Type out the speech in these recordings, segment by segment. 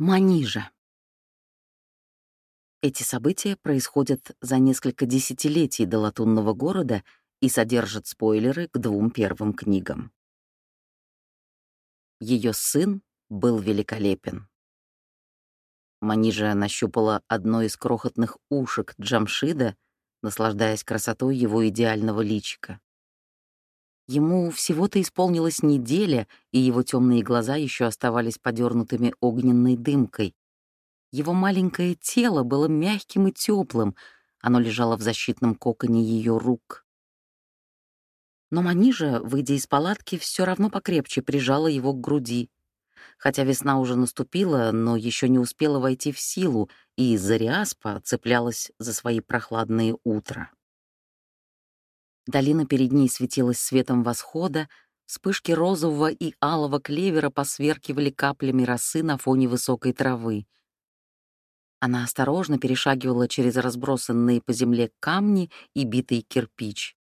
Манижа. Эти события происходят за несколько десятилетий до латунного города и содержат спойлеры к двум первым книгам. Ее сын был великолепен. Манижа нащупала одно из крохотных ушек Джамшида, наслаждаясь красотой его идеального личика. Ему всего-то исполнилась неделя, и его темные глаза еще оставались подернутыми огненной дымкой. Его маленькое тело было мягким и теплым, оно лежало в защитном коконе ее рук. Но Манижа, выйдя из палатки, все равно покрепче прижала его к груди. Хотя весна уже наступила, но еще не успела войти в силу, и Зариаспа цеплялась за свои прохладные утра. Долина перед ней светилась светом восхода, вспышки розового и алого клевера посверкивали каплями росы на фоне высокой травы. Она осторожно перешагивала через разбросанные по земле камни и битый кирпич.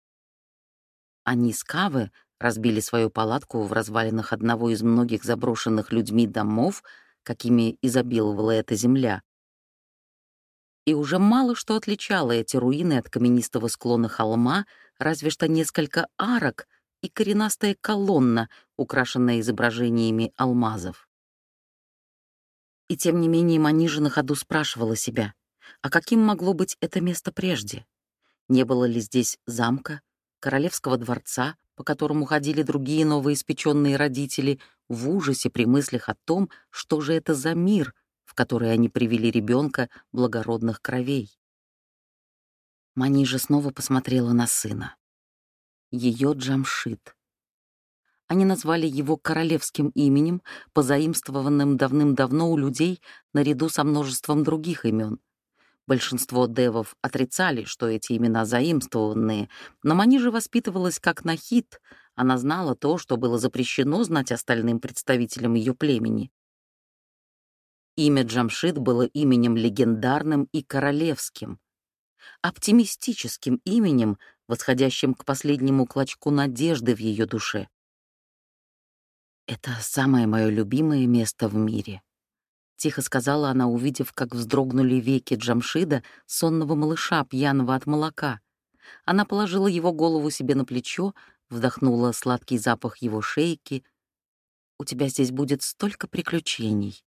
Они с Кавы разбили свою палатку в развалинах одного из многих заброшенных людьми домов, какими изобиловала эта земля. И уже мало что отличало эти руины от каменистого склона холма, разве что несколько арок и коренастая колонна, украшенная изображениями алмазов. И тем не менее Манижа на ходу спрашивала себя, а каким могло быть это место прежде? Не было ли здесь замка, королевского дворца, по которому ходили другие новоиспеченные родители, в ужасе при мыслях о том, что же это за мир, в который они привели ребенка благородных кровей. Манижа снова посмотрела на сына. Ее Джамшит. Они назвали его королевским именем, позаимствованным давным-давно у людей наряду со множеством других имен. Большинство девов отрицали, что эти имена заимствованные, но Манижа воспитывалась как нахит, она знала то, что было запрещено знать остальным представителям ее племени. Имя Джамшит было именем легендарным и королевским оптимистическим именем, восходящим к последнему клочку надежды в ее душе. «Это самое мое любимое место в мире», — тихо сказала она, увидев, как вздрогнули веки Джамшида, сонного малыша, пьяного от молока. Она положила его голову себе на плечо, вдохнула сладкий запах его шейки. «У тебя здесь будет столько приключений.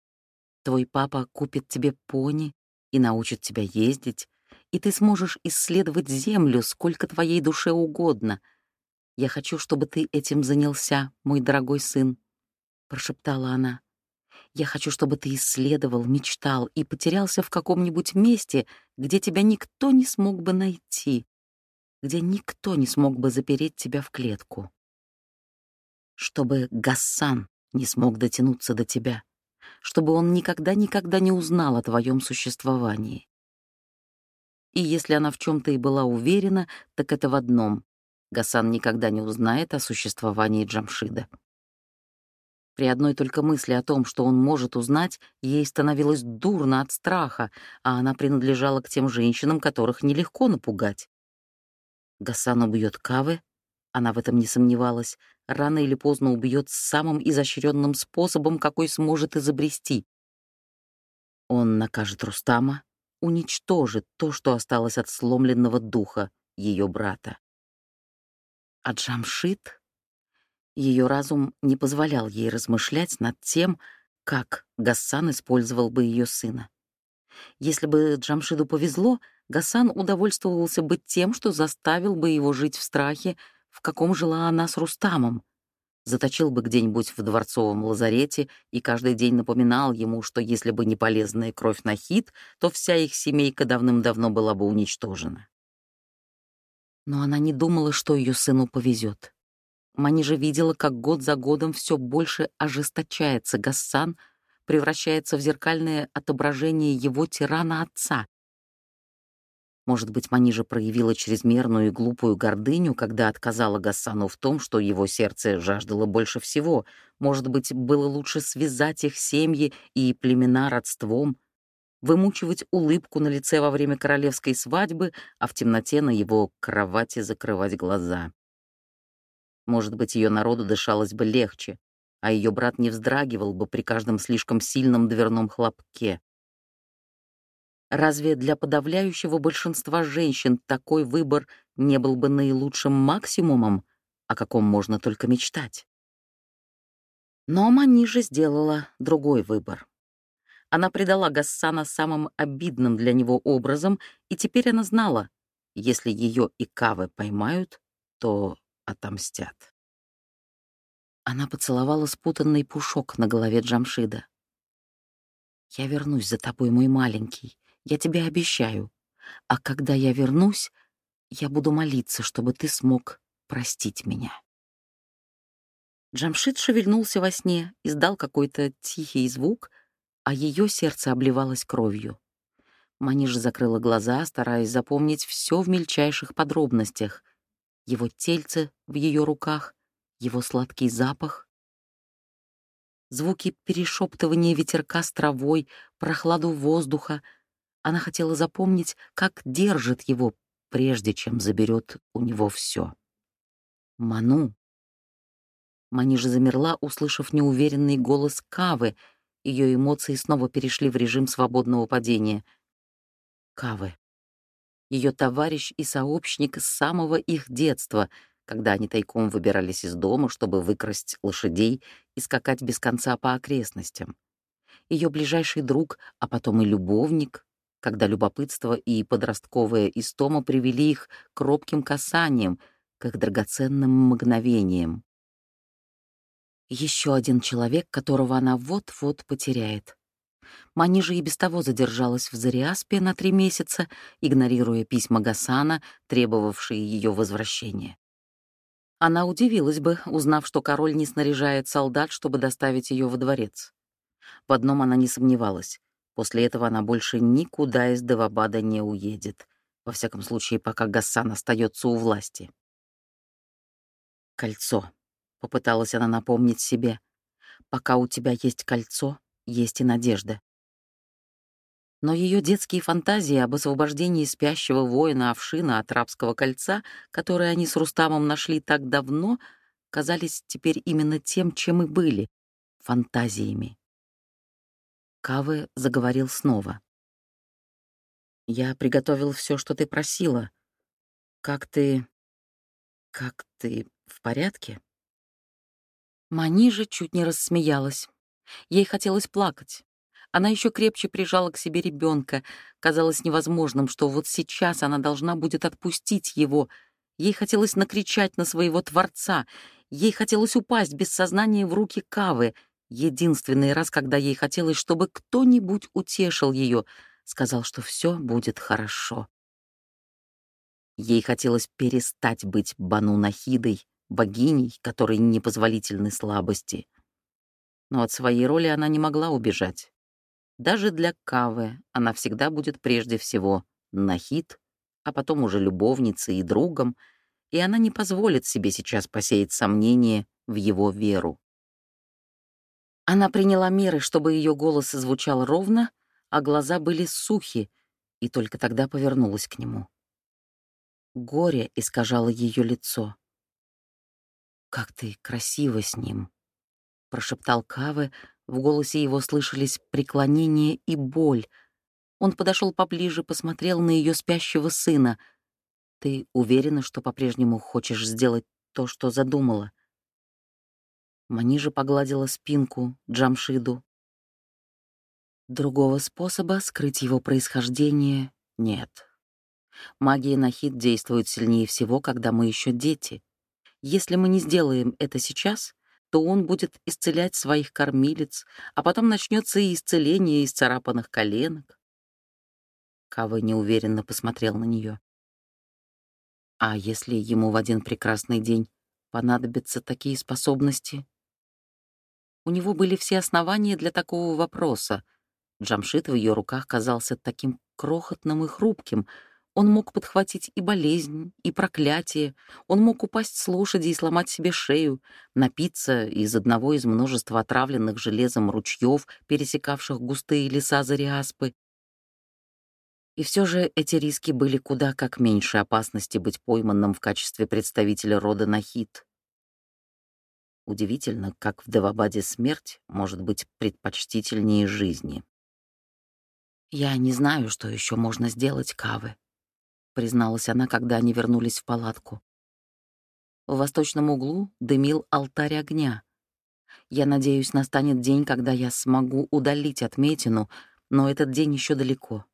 Твой папа купит тебе пони и научит тебя ездить, и ты сможешь исследовать Землю сколько твоей душе угодно. Я хочу, чтобы ты этим занялся, мой дорогой сын», — прошептала она. «Я хочу, чтобы ты исследовал, мечтал и потерялся в каком-нибудь месте, где тебя никто не смог бы найти, где никто не смог бы запереть тебя в клетку. Чтобы Гассан не смог дотянуться до тебя, чтобы он никогда-никогда не узнал о твоем существовании. И если она в чем то и была уверена, так это в одном — Гасан никогда не узнает о существовании Джамшида. При одной только мысли о том, что он может узнать, ей становилось дурно от страха, а она принадлежала к тем женщинам, которых нелегко напугать. Гасан убьет Кавы, она в этом не сомневалась, рано или поздно убьет самым изощренным способом, какой сможет изобрести. Он накажет Рустама, уничтожит то, что осталось от сломленного духа ее брата. А Джамшит? Ее разум не позволял ей размышлять над тем, как Гассан использовал бы ее сына. Если бы Джамшиду повезло, Гасан удовольствовался бы тем, что заставил бы его жить в страхе, в каком жила она с Рустамом, заточил бы где-нибудь в дворцовом лазарете и каждый день напоминал ему, что если бы не полезная кровь на хит, то вся их семейка давным-давно была бы уничтожена. Но она не думала, что ее сыну повезет. Мани же видела, как год за годом все больше ожесточается Гассан, превращается в зеркальное отображение его тирана отца, может быть, Манижа проявила чрезмерную и глупую гордыню, когда отказала Гасану в том, что его сердце жаждало больше всего. Может быть, было лучше связать их семьи и племена родством, вымучивать улыбку на лице во время королевской свадьбы, а в темноте на его кровати закрывать глаза. Может быть, ее народу дышалось бы легче. а ее брат не вздрагивал бы при каждом слишком сильном дверном хлопке. Разве для подавляющего большинства женщин такой выбор не был бы наилучшим максимумом, о каком можно только мечтать? Но Манижа сделала другой выбор. Она предала Гассана самым обидным для него образом, и теперь она знала, если ее и Кавы поймают, то отомстят. Она поцеловала спутанный пушок на голове Джамшида. «Я вернусь за тобой, мой маленький, я тебе обещаю. А когда я вернусь, я буду молиться, чтобы ты смог простить меня». Джамшит шевельнулся во сне, издал какой-то тихий звук, а ее сердце обливалось кровью. Маниш закрыла глаза, стараясь запомнить все в мельчайших подробностях. Его тельце в ее руках, его сладкий запах. Звуки перешептывания ветерка с травой, прохладу воздуха. Она хотела запомнить, как держит его, прежде чем заберет у него все. Ману Манижа замерла, услышав неуверенный голос Кавы. Ее эмоции снова перешли в режим свободного падения. Кавы. Ее товарищ и сообщник с самого их детства, когда они тайком выбирались из дома, чтобы выкрасть лошадей и скакать без конца по окрестностям. Ее ближайший друг, а потом и любовник, когда любопытство и подростковая истома привели их к робким касаниям, к их драгоценным мгновениям. Еще один человек, которого она вот-вот потеряет. Мани же и без того задержалась в Зариаспе на три месяца, игнорируя письма Гасана, требовавшие ее возвращения. Она удивилась бы, узнав, что король не снаряжает солдат, чтобы доставить ее во дворец. В одном она не сомневалась. После этого она больше никуда из Девабада не уедет. Во всяком случае, пока Гассан остается у власти. Кольцо. — попыталась она напомнить себе. «Пока у тебя есть кольцо, есть и надежда». Но ее детские фантазии об освобождении спящего воина Овшина от рабского кольца, которое они с Рустамом нашли так давно, казались теперь именно тем, чем и были — фантазиями. Кавы заговорил снова. «Я приготовил все, что ты просила. Как ты... как ты в порядке?» Манижа чуть не рассмеялась. Ей хотелось плакать. Она еще крепче прижала к себе ребенка. Казалось невозможным, что вот сейчас она должна будет отпустить его. Ей хотелось накричать на своего Творца. Ей хотелось упасть без сознания в руки Кавы. Единственный раз, когда ей хотелось, чтобы кто-нибудь утешил ее, сказал, что все будет хорошо. Ей хотелось перестать быть Бану Нахидой, богиней, которой непозволительны слабости. Но от своей роли она не могла убежать. Даже для Кавы она всегда будет прежде всего нахид, а потом уже любовницей и другом, и она не позволит себе сейчас посеять сомнения в его веру. Она приняла меры, чтобы ее голос звучал ровно, а глаза были сухи, и только тогда повернулась к нему. Горе искажало ее лицо. «Как ты красива с ним!» — прошептал Каве. В голосе его слышались преклонение и боль. Он подошел поближе, посмотрел на ее спящего сына. «Ты уверена, что по-прежнему хочешь сделать то, что задумала?» Манижа погладила спинку Джамшиду. Другого способа скрыть его происхождение нет. Магия Нахид действует сильнее всего, когда мы еще дети. Если мы не сделаем это сейчас, то он будет исцелять своих кормилец, а потом начнется и исцеление из царапанных коленок. Кава неуверенно посмотрел на нее. А если ему в один прекрасный день понадобятся такие способности? У него были все основания для такого вопроса. Джамшит в ее руках казался таким крохотным и хрупким — он мог подхватить и болезнь, и проклятие. Он мог упасть с лошади и сломать себе шею, напиться из одного из множества отравленных железом ручьев, пересекавших густые леса Зариаспы. И все же эти риски были куда как меньше опасности быть пойманным в качестве представителя рода Нахид. Удивительно, как в Девабаде смерть может быть предпочтительнее жизни. «Я не знаю, что еще можно сделать, Кавы», — призналась она, когда они вернулись в палатку. В восточном углу дымил алтарь огня. Я надеюсь, настанет день, когда я смогу удалить отметину, но этот день еще далеко.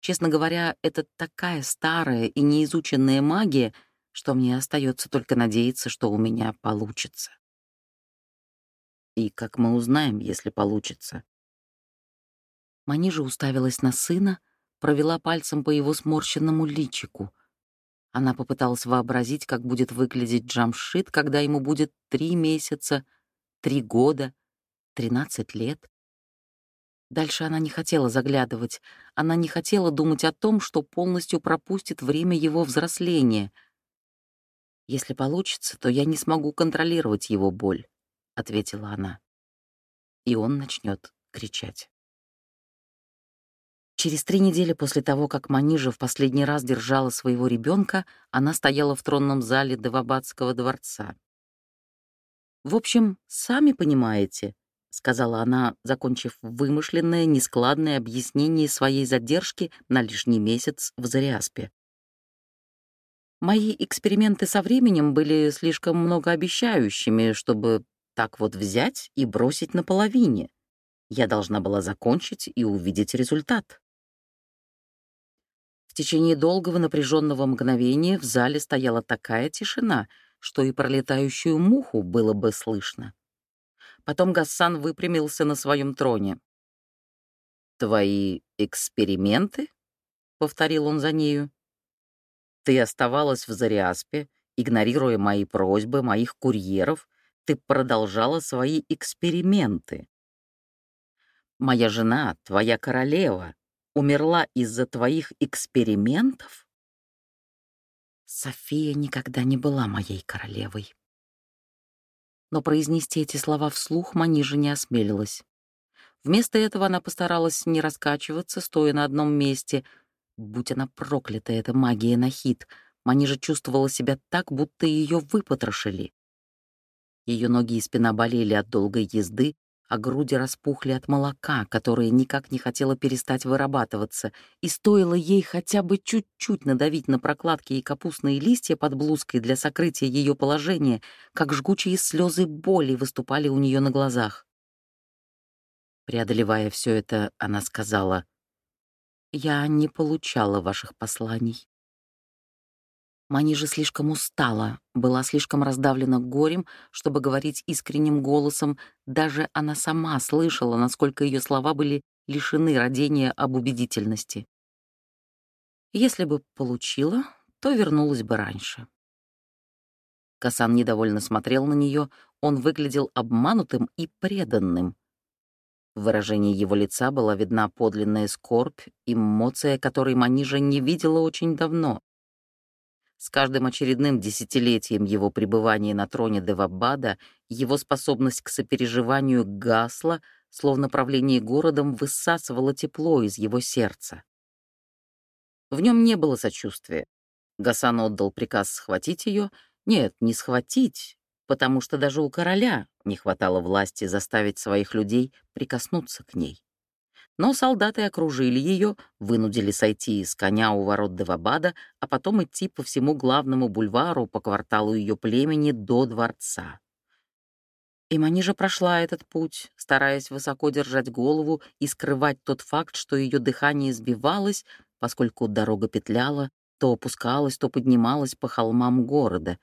Честно говоря, это такая старая и неизученная магия, что мне остается только надеяться, что у меня получится. И как мы узнаем, если получится? Манижа уставилась на сына, провела пальцем по его сморщенному личику. Она попыталась вообразить, как будет выглядеть Джамшит, когда ему будет три месяца, три года, тринадцать лет. Дальше она не хотела заглядывать, она не хотела думать о том, что полностью пропустит время его взросления. «Если получится, то я не смогу контролировать его боль», — ответила она. И он начнет кричать. Через три недели после того, как Манижа в последний раз держала своего ребенка, она стояла в тронном зале Девабадского дворца. «В общем, сами понимаете», — сказала она, закончив вымышленное, нескладное объяснение своей задержки на лишний месяц в Зариаспе. «Мои эксперименты со временем были слишком многообещающими, чтобы так вот взять и бросить наполовине. Я должна была закончить и увидеть результат». В течение долгого напряженного мгновения в зале стояла такая тишина, что и пролетающую муху было бы слышно. Потом Гассан выпрямился на своем троне. «Твои эксперименты?» — повторил он за нею. «Ты оставалась в Зариаспе, игнорируя мои просьбы, моих курьеров. Ты продолжала свои эксперименты. Моя жена, твоя королева, умерла из-за твоих экспериментов? София никогда не была моей королевой. Но произнести эти слова вслух Манижа не осмелилась. Вместо этого она постаралась не раскачиваться, стоя на одном месте. Будь она проклята, эта магия Нахид, Манижа чувствовала себя так, будто ее выпотрошили. Ее ноги и спина болели от долгой езды, а груди распухли от молока, которое никак не хотело перестать вырабатываться, и стоило ей хотя бы чуть-чуть надавить на прокладки и капустные листья под блузкой для сокрытия ее положения, как жгучие слезы боли выступали у нее на глазах. Преодолевая все это, она сказала, «Я не получала ваших посланий. Мани же слишком устала, была слишком раздавлена горем, чтобы говорить искренним голосом. Даже она сама слышала, насколько ее слова были лишены родения об убедительности. Если бы получила, то вернулась бы раньше. Касан недовольно смотрел на нее, он выглядел обманутым и преданным. В выражении его лица была видна подлинная скорбь, эмоция, которой Манижа не видела очень давно. С каждым очередным десятилетием его пребывания на троне Девабада его способность к сопереживанию гасла, словно правление городом высасывало тепло из его сердца. В нем не было сочувствия. Гасан отдал приказ схватить ее. Нет, не схватить, потому что даже у короля не хватало власти заставить своих людей прикоснуться к ней. Но солдаты окружили ее, вынудили сойти с коня у ворот Девабада, а потом идти по всему главному бульвару по кварталу ее племени до дворца. И Манижа прошла этот путь, стараясь высоко держать голову и скрывать тот факт, что ее дыхание сбивалось, поскольку дорога петляла, то опускалась, то поднималась по холмам города.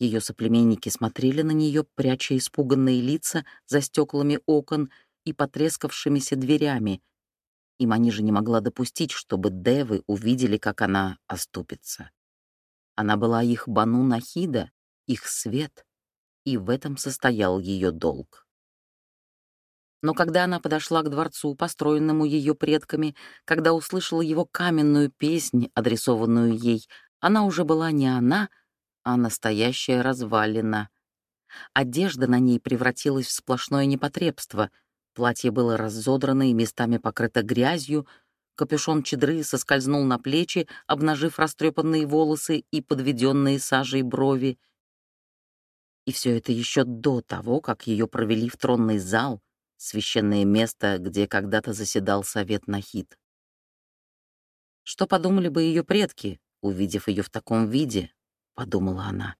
Ее соплеменники смотрели на нее, пряча испуганные лица за стеклами окон — и потрескавшимися дверями. Им они же не могла допустить, чтобы девы увидели, как она оступится. Она была их Бану Нахида, их свет, и в этом состоял ее долг. Но когда она подошла к дворцу, построенному ее предками, когда услышала его каменную песнь, адресованную ей, она уже была не она, а настоящая развалина. Одежда на ней превратилась в сплошное непотребство — Платье было разодрано и местами покрыто грязью, капюшон чедры соскользнул на плечи, обнажив растрепанные волосы и подведенные сажей брови. И все это еще до того, как ее провели в тронный зал, священное место, где когда-то заседал совет Нахид. Что подумали бы ее предки, увидев ее в таком виде, подумала она.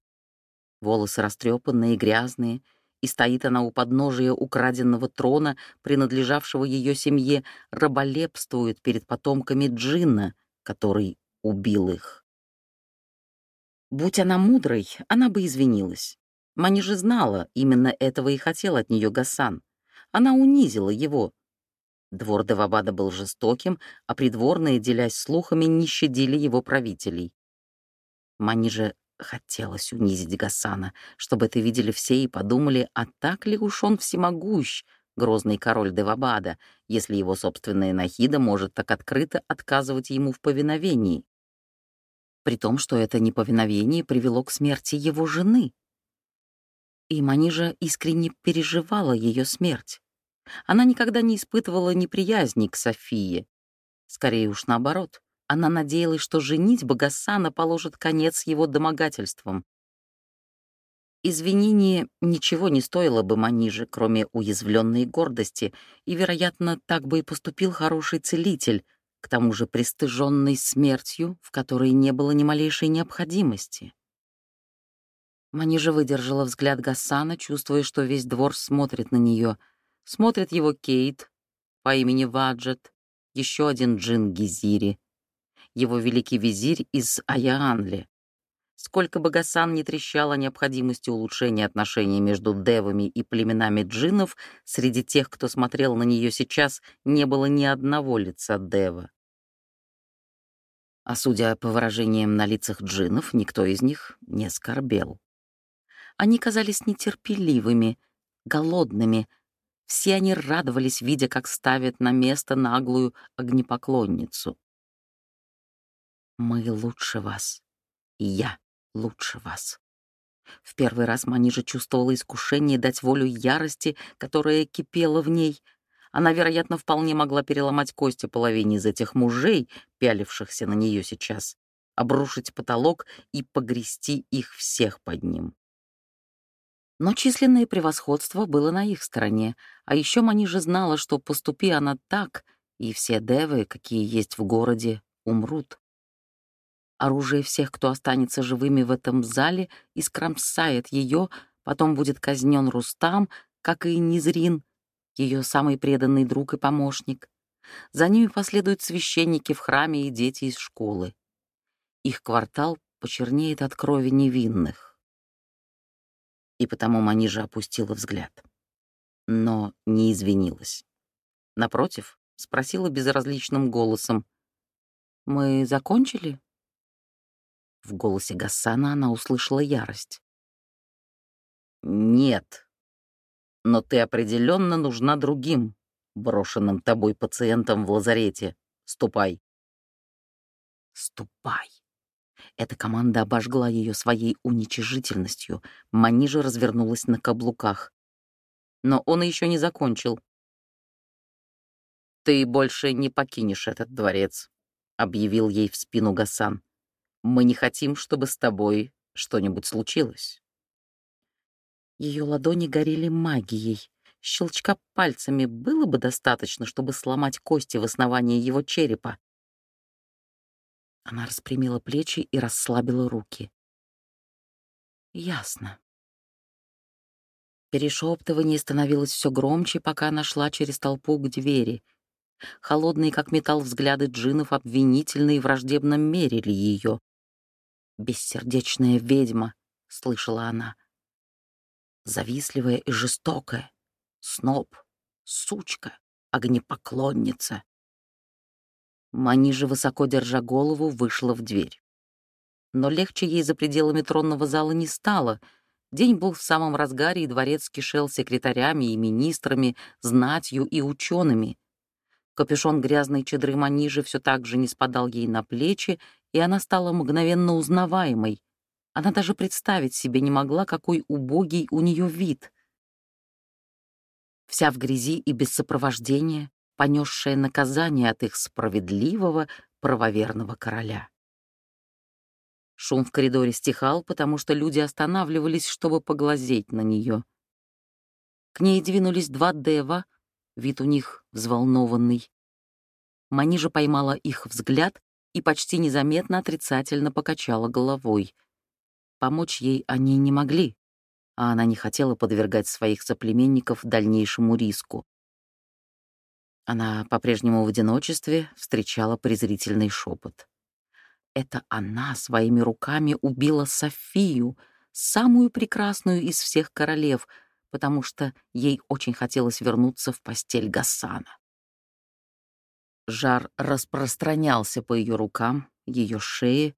Волосы растрепанные, грязные, и стоит она у подножия украденного трона, принадлежавшего ее семье, раболепствует перед потомками Джинна, который убил их. Будь она мудрой, она бы извинилась. Мани же знала, именно этого и хотел от нее Гасан. Она унизила его. Двор Девабада был жестоким, а придворные, делясь слухами, не щадили его правителей. Мани же хотелось унизить Гасана, чтобы это видели все и подумали, а так ли уж он всемогущ, грозный король Девабада, если его собственная Нахида может так открыто отказывать ему в повиновении. При том, что это неповиновение привело к смерти его жены. И Манижа искренне переживала ее смерть. Она никогда не испытывала неприязни к Софии. Скорее уж наоборот. Она надеялась, что женить Багасана положит конец его домогательствам. Извинение ничего не стоило бы Маниже, кроме уязвленной гордости, и, вероятно, так бы и поступил хороший целитель, к тому же пристыженный смертью, в которой не было ни малейшей необходимости. Манижа выдержала взгляд Гасана, чувствуя, что весь двор смотрит на нее. Смотрит его Кейт по имени Ваджет, еще один джин Гизири, его великий визирь из Аяанли. Сколько бы Гасан не трещал о необходимости улучшения отношений между девами и племенами джиннов, среди тех, кто смотрел на нее сейчас, не было ни одного лица дева. А судя по выражениям на лицах джиннов, никто из них не скорбел. Они казались нетерпеливыми, голодными. Все они радовались, видя, как ставят на место наглую огнепоклонницу. «Мы лучше вас, я лучше вас». В первый раз Манижа чувствовала искушение дать волю ярости, которая кипела в ней. Она, вероятно, вполне могла переломать кости половине из этих мужей, пялившихся на нее сейчас, обрушить потолок и погрести их всех под ним. Но численное превосходство было на их стороне, а еще Манижа знала, что поступи она так, и все девы, какие есть в городе, умрут. Оружие всех, кто останется живыми в этом зале, искромсает ее, потом будет казнен Рустам, как и Низрин, ее самый преданный друг и помощник. За ними последуют священники в храме и дети из школы. Их квартал почернеет от крови невинных. И потому Манижа опустила взгляд. Но не извинилась. Напротив, спросила безразличным голосом. «Мы закончили?» В голосе Гасана она услышала ярость. «Нет. Но ты определенно нужна другим, брошенным тобой пациентам в лазарете. Ступай». «Ступай». Эта команда обожгла ее своей уничижительностью. Манижа развернулась на каблуках. Но он еще не закончил. «Ты больше не покинешь этот дворец», — объявил ей в спину Гасан. Мы не хотим, чтобы с тобой что-нибудь случилось». Ее ладони горели магией. Щелчка пальцами было бы достаточно, чтобы сломать кости в основании его черепа. Она распрямила плечи и расслабила руки. Ясно. Перешептывание становилось все громче, пока она шла через толпу к двери. Холодные, как металл, взгляды джинов обвинительно и враждебно мерили ее. «Бессердечная ведьма», — слышала она. «Завистливая и жестокая, сноб, сучка, огнепоклонница». Манижа, высоко держа голову, вышла в дверь. Но легче ей за пределами тронного зала не стало. День был в самом разгаре, и дворец кишел секретарями и министрами, знатью и учеными. Капюшон грязной чедры Манижи все так же не спадал ей на плечи, и она стала мгновенно узнаваемой. Она даже представить себе не могла, какой убогий у нее вид. Вся в грязи и без сопровождения, понесшая наказание от их справедливого, правоверного короля. Шум в коридоре стихал, потому что люди останавливались, чтобы поглазеть на нее. К ней двинулись два дева, вид у них взволнованный. Манижа поймала их взгляд и почти незаметно отрицательно покачала головой. Помочь ей они не могли, а она не хотела подвергать своих соплеменников дальнейшему риску. Она по-прежнему в одиночестве встречала презрительный шепот. Это она своими руками убила Софию, самую прекрасную из всех королев, потому что ей очень хотелось вернуться в постель Гасана. Жар распространялся по ее рукам, ее шее.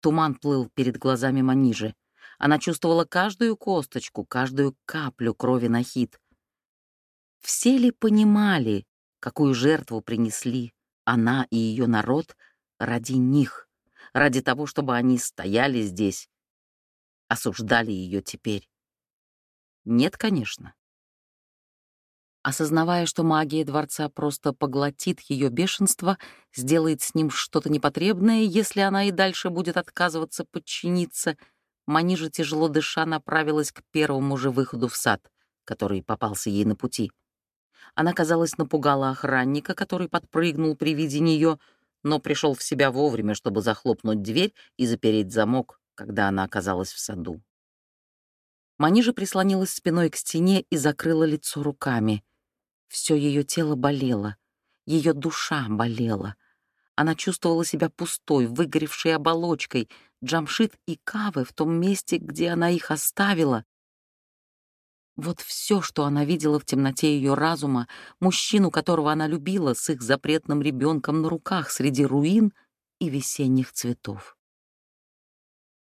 Туман плыл перед глазами Манижи. Она чувствовала каждую косточку, каждую каплю крови на хит. Все ли понимали, какую жертву принесли она и ее народ ради них, ради того, чтобы они стояли здесь, осуждали ее теперь? Нет, конечно. Осознавая, что магия дворца просто поглотит ее бешенство, сделает с ним что-то непотребное, если она и дальше будет отказываться подчиниться, Манижа, тяжело дыша, направилась к первому же выходу в сад, который попался ей на пути. Она, казалось, напугала охранника, который подпрыгнул при виде нее, но пришел в себя вовремя, чтобы захлопнуть дверь и запереть замок, когда она оказалась в саду. Манижа прислонилась спиной к стене и закрыла лицо руками. Все ее тело болело, ее душа болела. Она чувствовала себя пустой, выгоревшей оболочкой. Джамшит и Кавы в том месте, где она их оставила. Вот все, что она видела в темноте ее разума, мужчину, которого она любила, с их запретным ребенком на руках среди руин и весенних цветов.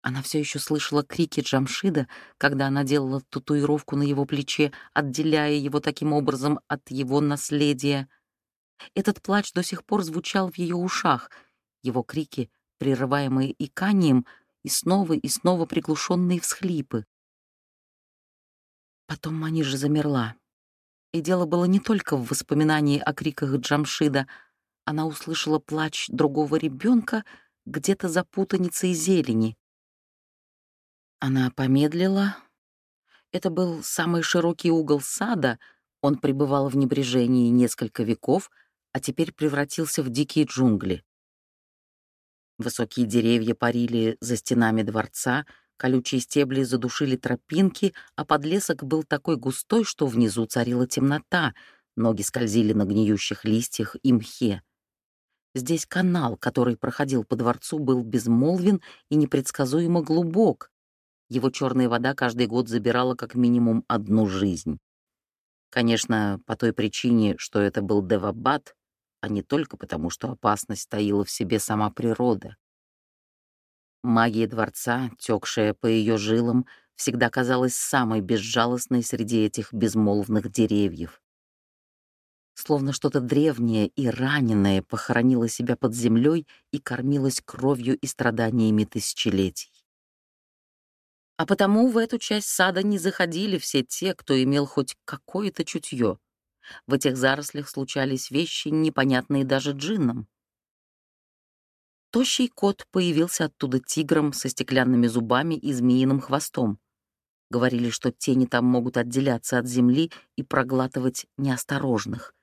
Она все еще слышала крики Джамшида, когда она делала татуировку на его плече, отделяя его таким образом от его наследия. Этот плач до сих пор звучал в ее ушах, его крики, прерываемые иканием, и снова и снова приглушенные всхлипы. Потом Манижа замерла. И дело было не только в воспоминании о криках Джамшида. Она услышала плач другого ребенка где-то за путаницей зелени. Она помедлила. Это был самый широкий угол сада, он пребывал в небрежении несколько веков, а теперь превратился в дикие джунгли. Высокие деревья парили за стенами дворца, колючие стебли задушили тропинки, а подлесок был такой густой, что внизу царила темнота, ноги скользили на гниющих листьях и мхе. Здесь канал, который проходил по дворцу, был безмолвен и непредсказуемо глубок, его черная вода каждый год забирала как минимум одну жизнь. Конечно, по той причине, что это был Девабад, а не только потому, что опасность таила в себе сама природа. Магия дворца, текшая по ее жилам, всегда казалась самой безжалостной среди этих безмолвных деревьев. Словно что-то древнее и раненое похоронило себя под землей и кормилось кровью и страданиями тысячелетий. А потому в эту часть сада не заходили все те, кто имел хоть какое-то чутье. В этих зарослях случались вещи, непонятные даже джиннам. Тощий кот появился оттуда тигром со стеклянными зубами и змеиным хвостом. Говорили, что тени там могут отделяться от земли и проглатывать неосторожных.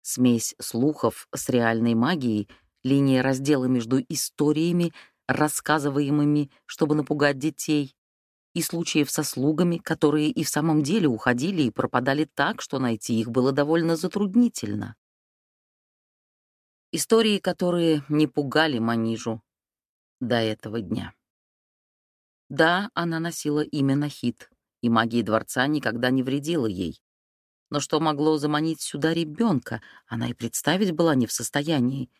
Смесь слухов с реальной магией, линия раздела между историями рассказываемыми, чтобы напугать детей, и случаев со слугами, которые и в самом деле уходили и пропадали так, что найти их было довольно затруднительно. Истории, которые не пугали Манижу до этого дня. Да, она носила имя Нахид, и магия дворца никогда не вредила ей. Но что могло заманить сюда ребенка, она и представить была не в состоянии,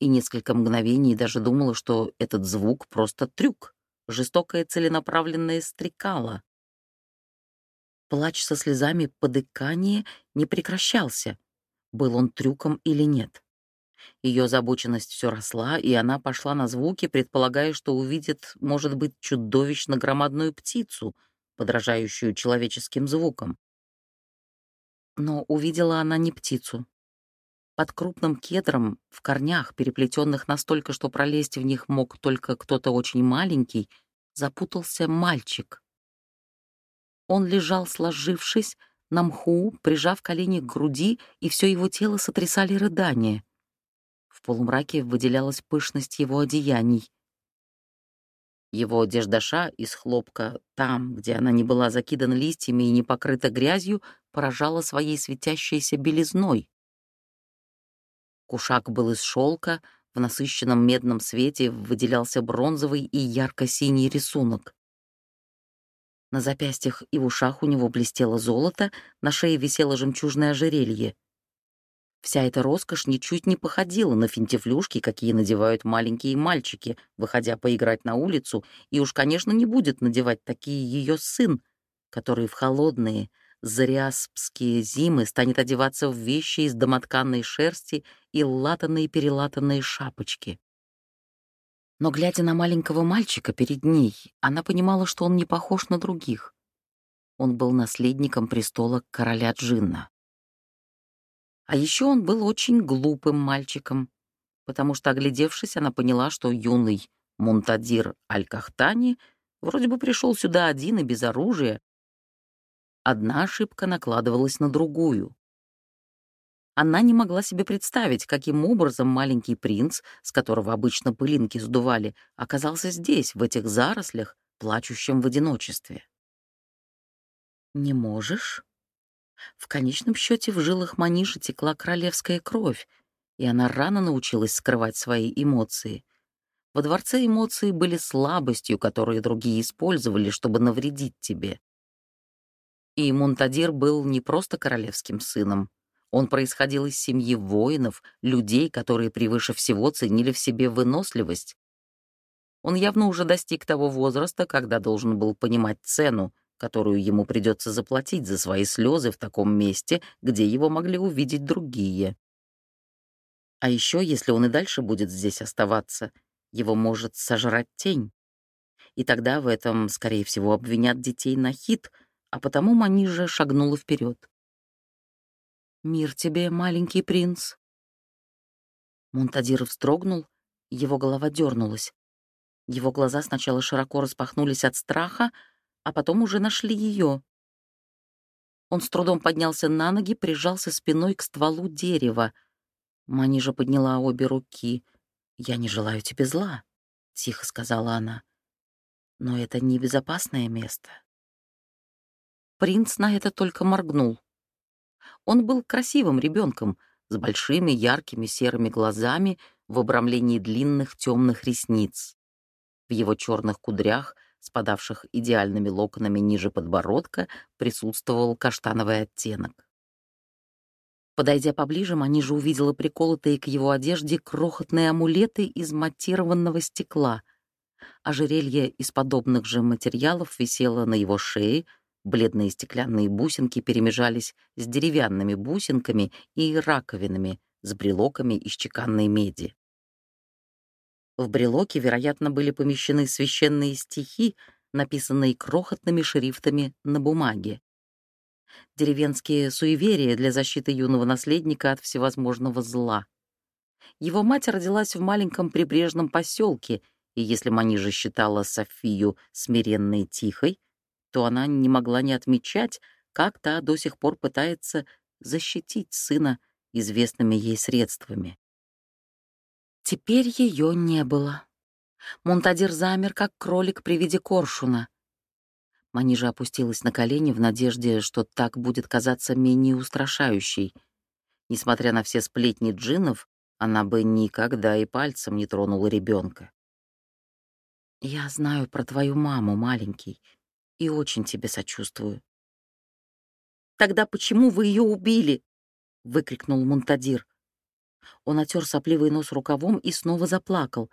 и несколько мгновений даже думала, что этот звук — просто трюк, жестокое целенаправленное стрекало. Плач со слезами по дыкании не прекращался, был он трюком или нет. Ее озабоченность все росла, и она пошла на звуки, предполагая, что увидит, может быть, чудовищно громадную птицу, подражающую человеческим звукам. Но увидела она не птицу. Под крупным кедром, в корнях, переплетенных настолько, что пролезть в них мог только кто-то очень маленький, запутался мальчик. Он лежал, сложившись, на мху, прижав колени к груди, и все его тело сотрясали рыдания. В полумраке выделялась пышность его одеяний. Его одеждаша из хлопка, там, где она не была закидана листьями и не покрыта грязью, поражала своей светящейся белизной. Кушак был из шелка, в насыщенном медном свете выделялся бронзовый и ярко-синий рисунок. На запястьях и в ушах у него блестело золото, на шее висело жемчужное ожерелье. Вся эта роскошь ничуть не походила на финтифлюшки, какие надевают маленькие мальчики, выходя поиграть на улицу, и уж, конечно, не будет надевать такие ее сын, который в холодные, зариаспские зимы станет одеваться в вещи из домотканной шерсти и латанные-перелатанные шапочки. Но, глядя на маленького мальчика перед ней, она понимала, что он не похож на других. Он был наследником престола короля Джинна. А еще он был очень глупым мальчиком, потому что, оглядевшись, она поняла, что юный Мунтадир Аль-Кахтани вроде бы пришел сюда один и без оружия. Одна ошибка накладывалась на другую. Она не могла себе представить, каким образом маленький принц, с которого обычно пылинки сдували, оказался здесь, в этих зарослях, плачущим в одиночестве. «Не можешь?» В конечном счете в жилах Маниши текла королевская кровь, и она рано научилась скрывать свои эмоции. Во дворце эмоции были слабостью, которую другие использовали, чтобы навредить тебе. И Мунтадир был не просто королевским сыном, он происходил из семьи воинов, людей, которые превыше всего ценили в себе выносливость. Он явно уже достиг того возраста, когда должен был понимать цену, которую ему придется заплатить за свои слезы в таком месте, где его могли увидеть другие. А еще, если он и дальше будет здесь оставаться, его может сожрать тень. И тогда в этом, скорее всего, обвинят детей на хит, а потому Манижа шагнула вперед. «Мир тебе, маленький принц!» Монтадир вздрогнул, его голова дернулась. Его глаза сначала широко распахнулись от страха, а потом уже нашли ее. Он с трудом поднялся на ноги, прижался спиной к стволу дерева. Манижа подняла обе руки. «Я не желаю тебе зла», — тихо сказала она. «Но это небезопасное место». Принц на это только моргнул. Он был красивым ребенком с большими яркими серыми глазами в обрамлении длинных темных ресниц. В его черных кудрях, спадавших идеальными локонами ниже подбородка, присутствовал каштановый оттенок. Подойдя поближе, Манижа увидела приколотые к его одежде крохотные амулеты из матированного стекла. Ожерелье из подобных же материалов висело на его шее, Бледные стеклянные бусинки перемежались с деревянными бусинками и раковинами с брелоками из чеканной меди. В брелоке, вероятно, были помещены священные стихи, написанные крохотными шрифтами на бумаге. Деревенские суеверия для защиты юного наследника от всевозможного зла. Его мать родилась в маленьком прибрежном поселке, и если Манижа считала Софию смиренной и тихой, то она не могла не отмечать, как та до сих пор пытается защитить сына известными ей средствами. Теперь ее не было. Монтадир замер, как кролик при виде коршуна. Манижа опустилась на колени в надежде, что так будет казаться менее устрашающей. Несмотря на все сплетни джиннов, она бы никогда и пальцем не тронула ребенка. «Я знаю про твою маму, маленький», и очень тебе сочувствую». «Тогда почему вы ее убили?» — выкрикнул Мунтадир. Он отер сопливый нос рукавом и снова заплакал.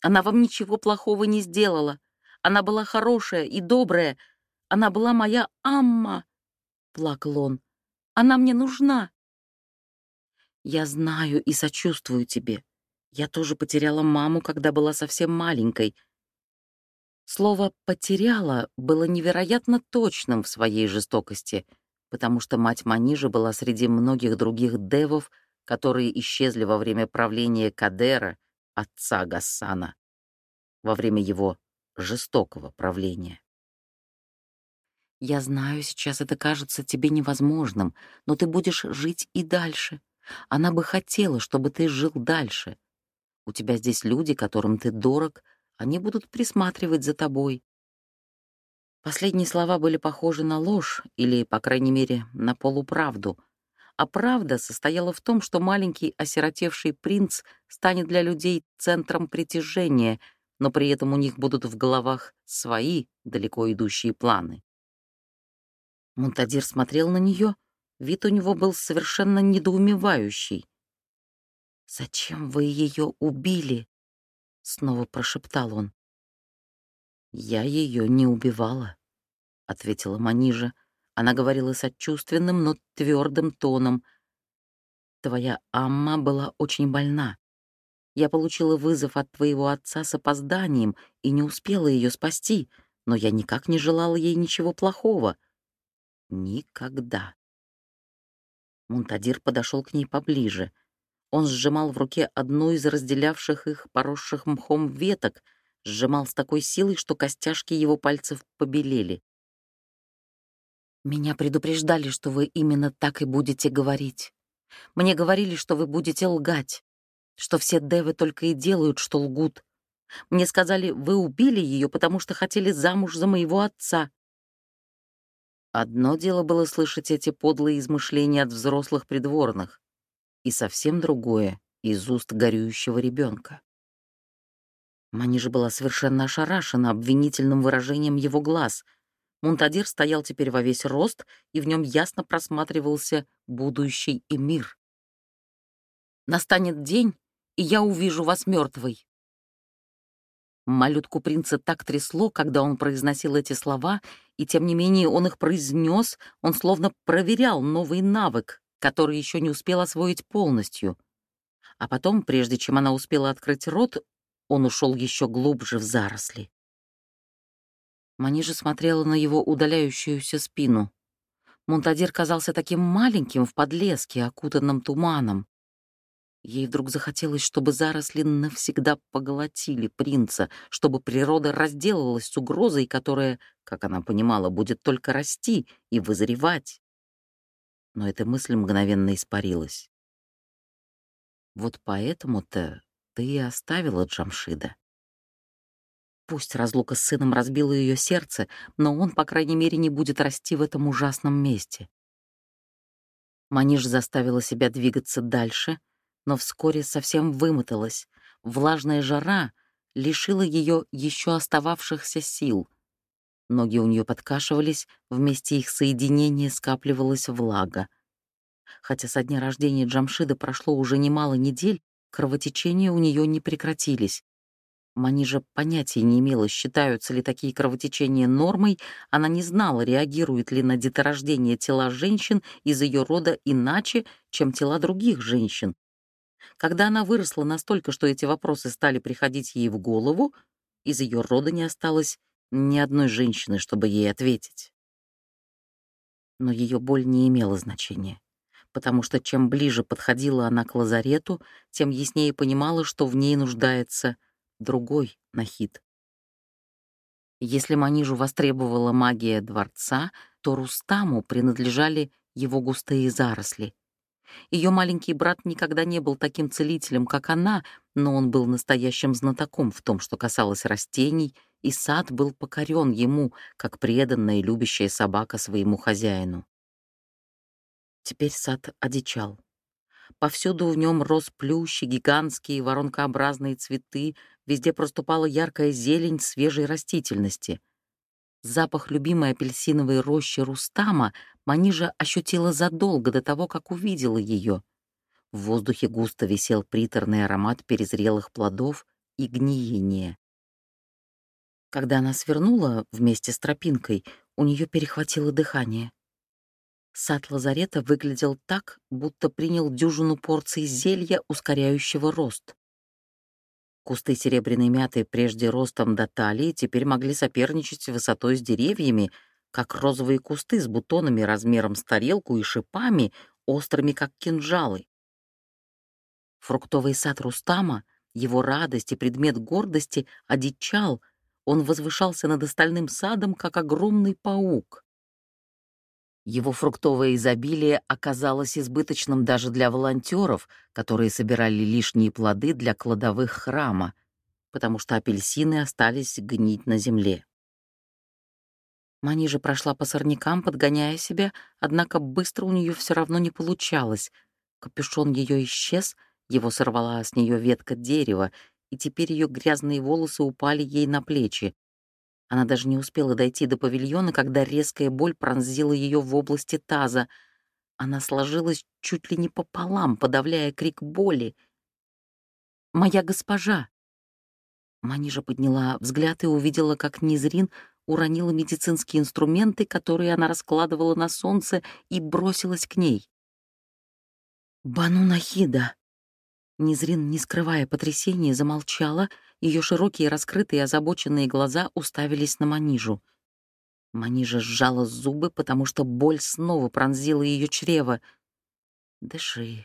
«Она вам ничего плохого не сделала. Она была хорошая и добрая. Она была моя Амма!» — плакал он. «Она мне нужна!» «Я знаю и сочувствую тебе. Я тоже потеряла маму, когда была совсем маленькой», Слово «потеряла» было невероятно точным в своей жестокости, потому что мать Манижи была среди многих других девов которые исчезли во время правления Кадера, отца Гассана, во время его жестокого правления. Я знаю, сейчас это кажется тебе невозможным, но ты будешь жить и дальше. Она бы хотела, чтобы ты жил дальше. У тебя здесь люди, которым ты дорог, они будут присматривать за тобой. Последние слова были похожи на ложь или, по крайней мере, на полуправду. А правда состояла в том, что маленький осиротевший принц станет для людей центром притяжения, но при этом у них будут в головах свои далеко идущие планы. Монтадир смотрел на нее, вид у него был совершенно недоумевающий. «Зачем вы ее убили?» — снова прошептал он. «Я ее не убивала», — ответила Манижа. Она говорила сочувственным, но твердым тоном. «Твоя Амма была очень больна. Я получила вызов от твоего отца с опозданием и не успела ее спасти, но я никак не желала ей ничего плохого. Никогда. Мунтадир подошел к ней поближе. Он сжимал в руке одну из разделявших их поросших мхом веток, сжимал с такой силой, что костяшки его пальцев побелели. «Меня предупреждали, что вы именно так и будете говорить. Мне говорили, что вы будете лгать, что все девы только и делают, что лгут. Мне сказали, вы убили ее, потому что хотели замуж за моего отца. Одно дело было слышать эти подлые измышления от взрослых придворных, и совсем другое — из уст горюющего ребенка. Манижа была совершенно ошарашена обвинительным выражением его глаз. Мунтадир стоял теперь во весь рост, и в нем ясно просматривался будущий эмир. «Настанет день, и я увижу вас мертвой», Малютку принца так трясло, когда он произносил эти слова, и тем не менее он их произнес, он словно проверял новый навык, который еще не успел освоить полностью. А потом, прежде чем она успела открыть рот, он ушел еще глубже в заросли. Манижа смотрела на его удаляющуюся спину. Монтадир казался таким маленьким в подлеске, окутанном туманом. Ей вдруг захотелось, чтобы заросли навсегда поглотили принца, чтобы природа разделалась с угрозой, которая, как она понимала, будет только расти и вызревать. Но эта мысль мгновенно испарилась. Вот поэтому-то ты и оставила Джамшида. Пусть разлука с сыном разбила ее сердце, но он, по крайней мере, не будет расти в этом ужасном месте. Маниш заставила себя двигаться дальше — но вскоре совсем вымоталась. Влажная жара лишила ее еще остававшихся сил. Ноги у нее подкашивались, вместе их соединения скапливалась влага. Хотя со дня рождения Джамшида прошло уже немало недель, кровотечения у нее не прекратились. Манижа понятия не имела, считаются ли такие кровотечения нормой, она не знала, реагирует ли на деторождение тела женщин из ее рода иначе, чем тела других женщин, когда она выросла настолько, что эти вопросы стали приходить ей в голову, из ее рода не осталось ни одной женщины, чтобы ей ответить. Но ее боль не имела значения, потому что чем ближе подходила она к лазарету, тем яснее понимала, что в ней нуждается другой нахид. Если Манижу востребовала магия дворца, то Рустаму принадлежали его густые заросли, ее маленький брат никогда не был таким целителем, как она, но он был настоящим знатоком в том, что касалось растений, и сад был покорен ему, как преданная и любящая собака своему хозяину. Теперь сад одичал. Повсюду в нем рос плющ и гигантские воронкообразные цветы, везде проступала яркая зелень свежей растительности. Запах любимой апельсиновой рощи Рустама Манижа ощутила задолго до того, как увидела ее. В воздухе густо висел приторный аромат перезрелых плодов и гниения. Когда она свернула вместе с тропинкой, у нее перехватило дыхание. Сад лазарета выглядел так, будто принял дюжину порций зелья, ускоряющего рост. Кусты серебряной мяты, прежде ростом до талии, теперь могли соперничать высотой с деревьями, как розовые кусты с бутонами размером с тарелку и шипами, острыми, как кинжалы. Фруктовый сад Рустама, его радость и предмет гордости одичал, он возвышался над остальным садом, как огромный паук. Его фруктовое изобилие оказалось избыточным даже для волонтеров, которые собирали лишние плоды для кладовых храма, потому что апельсины остались гнить на земле. Мани же прошла по сорнякам, подгоняя себя, однако быстро у нее все равно не получалось. Капюшон ее исчез, его сорвала с нее ветка дерева, и теперь ее грязные волосы упали ей на плечи. Она даже не успела дойти до павильона, когда резкая боль пронзила ее в области таза. Она сложилась чуть ли не пополам, подавляя крик боли. «Моя госпожа!» Манижа подняла взгляд и увидела, как Низрин уронила медицинские инструменты, которые она раскладывала на солнце, и бросилась к ней. «Бану Нахида!» Низрин, не скрывая потрясения, замолчала, ее широкие, раскрытые, озабоченные глаза уставились на Манижу. Манижа сжала зубы, потому что боль снова пронзила ее чрево. «Дыши,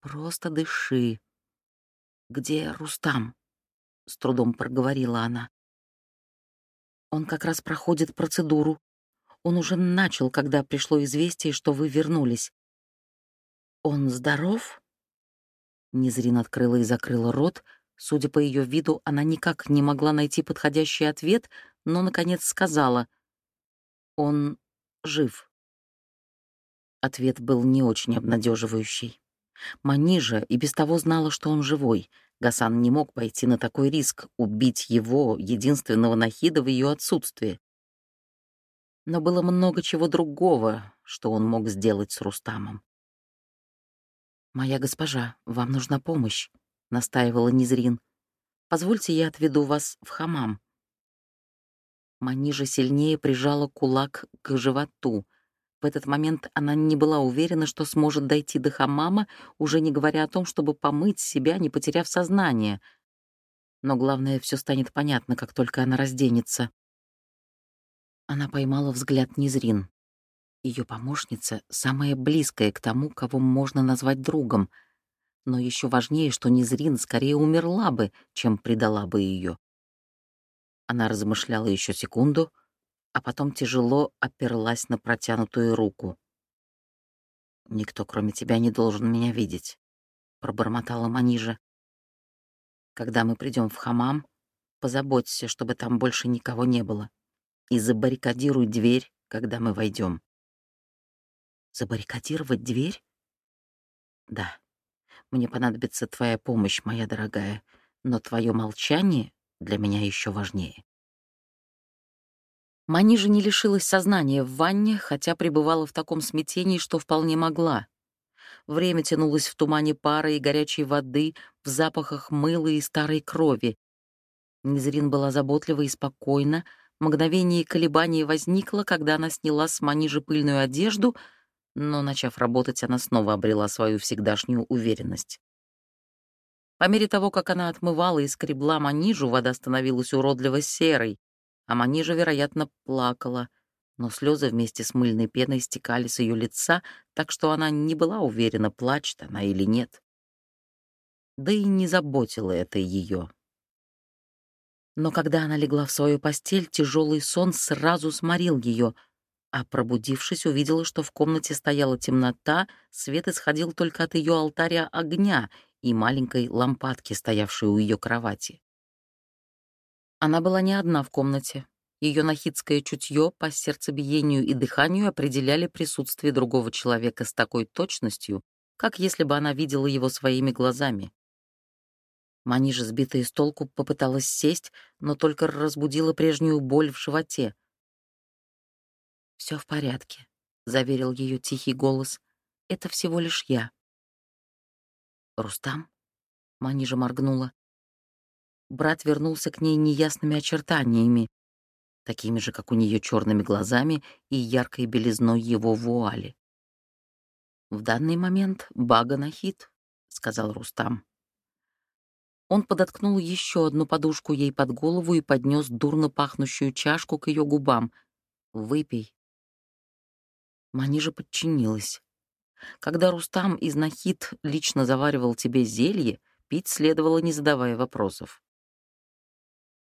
просто дыши. Где Рустам?» — с трудом проговорила она. Он как раз проходит процедуру. Он уже начал, когда пришло известие, что вы вернулись. Он здоров? Низрин открыла и закрыла рот. Судя по ее виду, она никак не могла найти подходящий ответ, но, наконец, сказала. Он жив. Ответ был не очень обнадеживающий. Манижа и без того знала, что он живой — Гасан не мог пойти на такой риск — убить его, единственного Нахида, в ее отсутствие. Но было много чего другого, что он мог сделать с Рустамом. «Моя госпожа, вам нужна помощь», — настаивала Низрин. «Позвольте, я отведу вас в хамам». Манижа сильнее прижала кулак к животу. В этот момент она не была уверена, что сможет дойти до хамама, уже не говоря о том, чтобы помыть себя, не потеряв сознание. Но главное, все станет понятно, как только она разденется. Она поймала взгляд Низрин. Ее помощница — самая близкая к тому, кого можно назвать другом. Но еще важнее, что Низрин скорее умерла бы, чем предала бы ее. Она размышляла еще секунду — а потом тяжело оперлась на протянутую руку. «Никто, кроме тебя, не должен меня видеть», — пробормотала Манижа. «Когда мы придем в хамам, позаботься, чтобы там больше никого не было, и забаррикадируй дверь, когда мы войдем». «Забаррикадировать дверь?» «Да. Мне понадобится твоя помощь, моя дорогая, но твое молчание для меня еще важнее». Мани же не лишилась сознания в ванне, хотя пребывала в таком смятении, что вполне могла. Время тянулось в тумане пара и горячей воды, в запахах мыла и старой крови. Низрин была заботлива и спокойна. Мгновение колебания возникло, когда она сняла с Манижи пыльную одежду, но, начав работать, она снова обрела свою всегдашнюю уверенность. По мере того, как она отмывала и скребла манижу, вода становилась уродливо серой. А Манижа, вероятно, плакала, но слезы вместе с мыльной пеной стекали с ее лица, так что она не была уверена, плачет она или нет. Да и не заботило это ее. Но когда она легла в свою постель, тяжелый сон сразу сморил ее, а пробудившись, увидела, что в комнате стояла темнота, свет исходил только от ее алтаря огня и маленькой лампадки, стоявшей у ее кровати. Она была не одна в комнате. Ее нахидское чутье по сердцебиению и дыханию определяли присутствие другого человека с такой точностью, как если бы она видела его своими глазами. Манижа, сбитая с толку, попыталась сесть, но только разбудила прежнюю боль в животе. Все в порядке», — заверил ее тихий голос. «Это всего лишь я». «Рустам?» — Манижа моргнула брат вернулся к ней неясными очертаниями, такими же, как у нее черными глазами и яркой белизной его вуали. «В данный момент бага на хит», — сказал Рустам. Он подоткнул еще одну подушку ей под голову и поднес дурно пахнущую чашку к ее губам. «Выпей». Манижа подчинилась. Когда Рустам из Нахид лично заваривал тебе зелье, пить следовало, не задавая вопросов.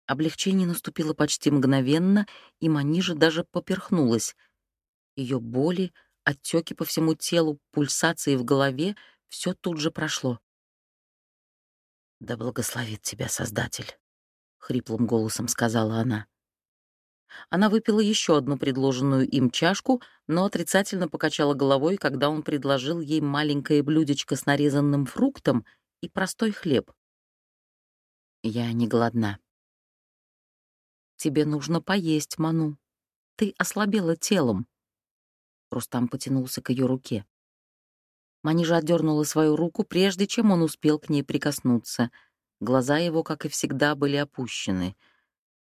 Облегчение наступило почти мгновенно, и Манижа даже поперхнулась. Ее боли, отеки по всему телу, пульсации в голове — все тут же прошло. «Да благословит тебя Создатель», — хриплым голосом сказала она. Она выпила еще одну предложенную им чашку, но отрицательно покачала головой, когда он предложил ей маленькое блюдечко с нарезанным фруктом и простой хлеб. «Я не голодна». «Тебе нужно поесть, Ману. Ты ослабела телом». Рустам потянулся к ее руке. Манижа отдернула свою руку, прежде чем он успел к ней прикоснуться. Глаза его, как и всегда, были опущены —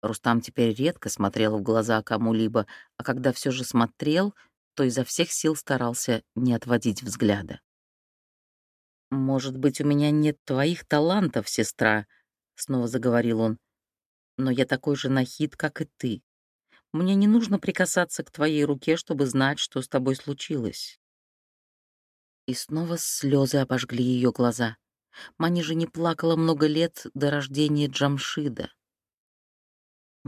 Рустам теперь редко смотрел в глаза кому-либо, а когда все же смотрел, то изо всех сил старался не отводить взгляда. «Может быть, у меня нет твоих талантов, сестра», — снова заговорил он. «Но я такой же нахид, как и ты. Мне не нужно прикасаться к твоей руке, чтобы знать, что с тобой случилось». И снова слезы обожгли ее глаза. Мани же не плакала много лет до рождения Джамшида.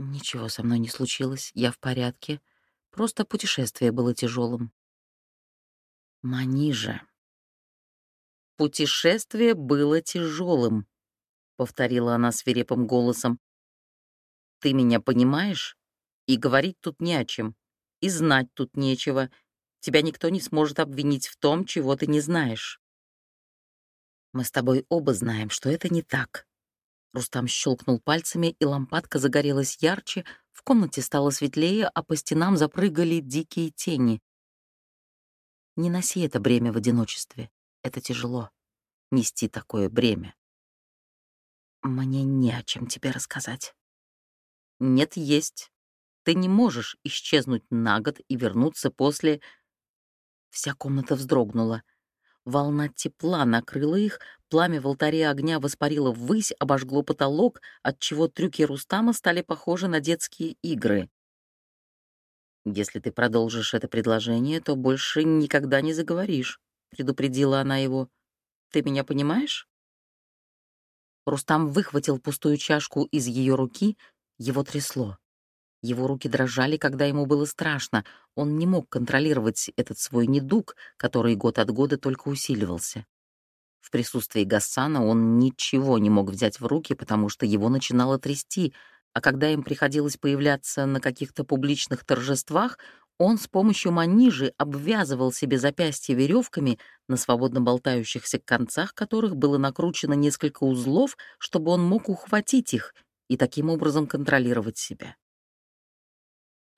Ничего со мной не случилось, я в порядке. Просто путешествие было тяжелым. Манижа. Путешествие было тяжелым, повторила она свирепым голосом. Ты меня понимаешь? И говорить тут не о чем, и знать тут нечего. Тебя никто не сможет обвинить в том, чего ты не знаешь. Мы с тобой оба знаем, что это не так. Рустам щелкнул пальцами, и лампадка загорелась ярче, в комнате стало светлее, а по стенам запрыгали дикие тени. Не носи это бремя в одиночестве. Это тяжело. Нести такое бремя. Мне не о чем тебе рассказать. Нет, есть. Ты не можешь исчезнуть на год и вернуться после... Вся комната вздрогнула. Волна тепла накрыла их, пламя в алтаре огня воспарило ввысь, обожгло потолок, отчего трюки Рустама стали похожи на детские игры. «Если ты продолжишь это предложение, то больше никогда не заговоришь», — предупредила она его. «Ты меня понимаешь?» Рустам выхватил пустую чашку из ее руки, его трясло. Его руки дрожали, когда ему было страшно. Он не мог контролировать этот свой недуг, который год от года только усиливался. В присутствии Гассана он ничего не мог взять в руки, потому что его начинало трясти, а когда им приходилось появляться на каких-то публичных торжествах, он с помощью манижи обвязывал себе запястья веревками, на свободно болтающихся концах которых было накручено несколько узлов, чтобы он мог ухватить их и таким образом контролировать себя.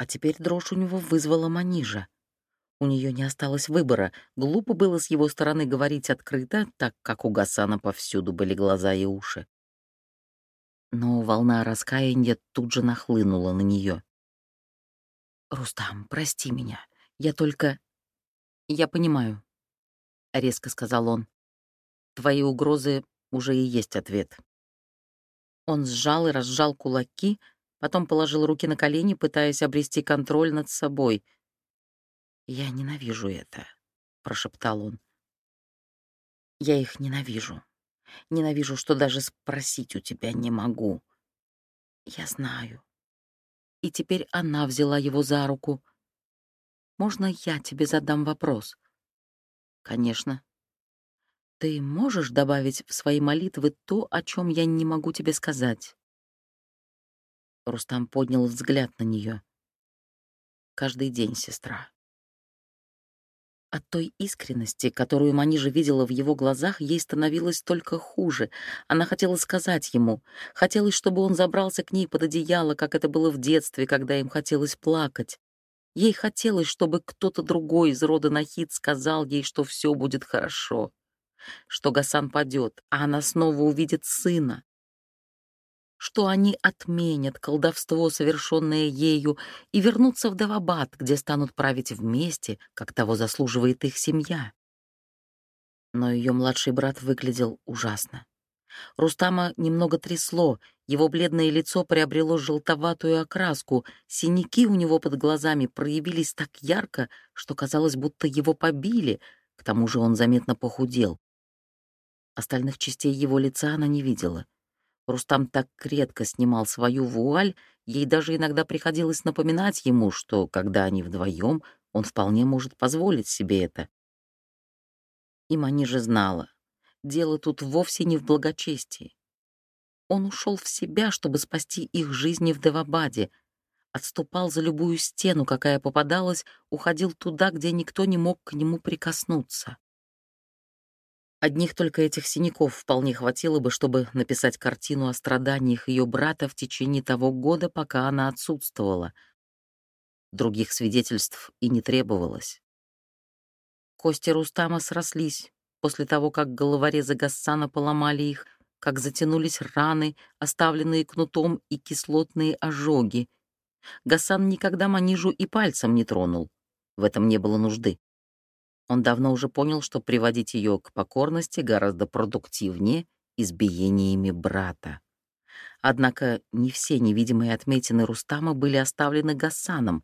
А теперь дрожь у него вызвала манижа. У нее не осталось выбора. Глупо было с его стороны говорить открыто, так как у Гасана повсюду были глаза и уши. Но волна раскаяния тут же нахлынула на нее. «Рустам, прости меня. Я только...» «Я понимаю», — резко сказал он. «Твои угрозы уже и есть ответ». Он сжал и разжал кулаки, потом положил руки на колени, пытаясь обрести контроль над собой. «Я ненавижу это», — прошептал он. «Я их ненавижу. Ненавижу, что даже спросить у тебя не могу. Я знаю». И теперь она взяла его за руку. «Можно я тебе задам вопрос?» «Конечно», ты можешь добавить в свои молитвы то, о чем я не могу тебе сказать? Рустам поднял взгляд на нее. «Каждый день, сестра». От той искренности, которую Манижа видела в его глазах, ей становилось только хуже. Она хотела сказать ему, хотелось, чтобы он забрался к ней под одеяло, как это было в детстве, когда им хотелось плакать. Ей хотелось, чтобы кто-то другой из рода Нахид сказал ей, что все будет хорошо, что Гасан падет, а она снова увидит сына, что они отменят колдовство, совершенное ею, и вернутся в Давабад, где станут править вместе, как того заслуживает их семья. Но ее младший брат выглядел ужасно. Рустама немного трясло, его бледное лицо приобрело желтоватую окраску, синяки у него под глазами проявились так ярко, что казалось, будто его побили, К тому же он заметно похудел. Остальных частей его лица она не видела. Рустам так редко снимал свою вуаль, ей даже иногда приходилось напоминать ему, что, когда они вдвоем, он вполне может позволить себе это. И Мани же знала, дело тут вовсе не в благочестии. Он ушел в себя, чтобы спасти их жизни в Девабаде, отступал за любую стену, какая попадалась, уходил туда, где никто не мог к нему прикоснуться. Одних только этих синяков вполне хватило бы, чтобы написать картину о страданиях ее брата в течение того года, пока она отсутствовала. Других свидетельств и не требовалось. Кости Рустама срослись после того, как головорезы Гассана поломали их, как затянулись раны, оставленные кнутом и кислотные ожоги. Гасан никогда Манижу и пальцем не тронул. В этом не было нужды. Он давно уже понял, что приводить ее к покорности гораздо продуктивнее избиениями брата. Однако не все невидимые отметины Рустама были оставлены Гасаном.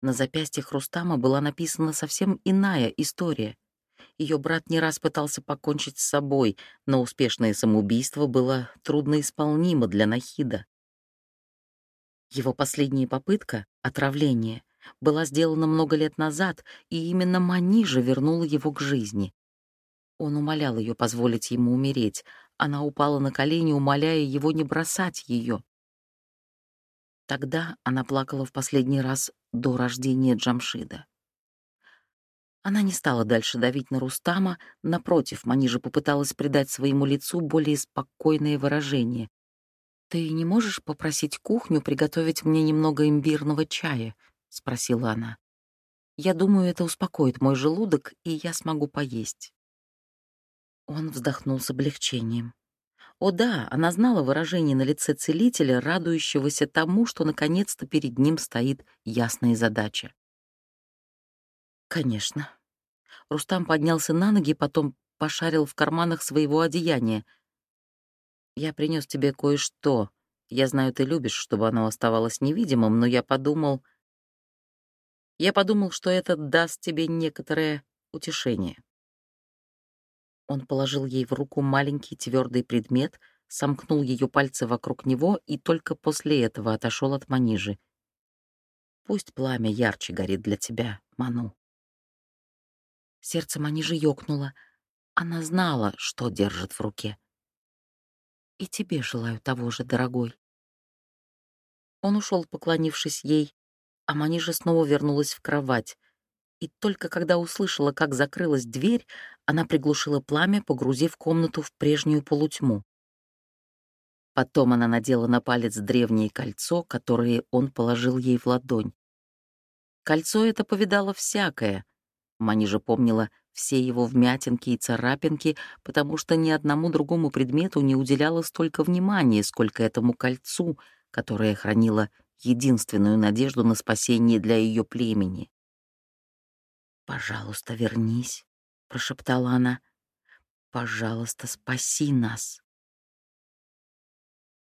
На запястьях Рустама была написана совсем иная история. Ее брат не раз пытался покончить с собой, но успешное самоубийство было трудноисполнимо для Нахида. Его последняя попытка — отравление была сделана много лет назад, и именно Манижа вернула его к жизни. Он умолял ее позволить ему умереть. Она упала на колени, умоляя его не бросать ее. Тогда она плакала в последний раз до рождения Джамшида. Она не стала дальше давить на Рустама, напротив, Манижа попыталась придать своему лицу более спокойное выражение. «Ты не можешь попросить кухню приготовить мне немного имбирного чая?» — спросила она. «Я думаю, это успокоит мой желудок, и я смогу поесть». Он вздохнул с облегчением. О да, она знала выражение на лице целителя, радующегося тому, что наконец-то перед ним стоит ясная задача. «Конечно». Рустам поднялся на ноги, потом пошарил в карманах своего одеяния. «Я принес тебе кое-что. Я знаю, ты любишь, чтобы оно оставалось невидимым, но я подумал, я подумал, что это даст тебе некоторое утешение. Он положил ей в руку маленький твердый предмет, сомкнул ее пальцы вокруг него и только после этого отошел от Манижи. «Пусть пламя ярче горит для тебя, Ману». Сердце Манижи ёкнуло. Она знала, что держит в руке. «И тебе желаю того же, дорогой». Он ушел, поклонившись ей, а Манижа снова вернулась в кровать. И только когда услышала, как закрылась дверь, она приглушила пламя, погрузив комнату в прежнюю полутьму. Потом она надела на палец древнее кольцо, которое он положил ей в ладонь. Кольцо это повидало всякое. Манижа помнила все его вмятинки и царапинки, потому что ни одному другому предмету не уделяла столько внимания, сколько этому кольцу, которое хранило единственную надежду на спасение для ее племени. «Пожалуйста, вернись», — прошептала она. «Пожалуйста, спаси нас».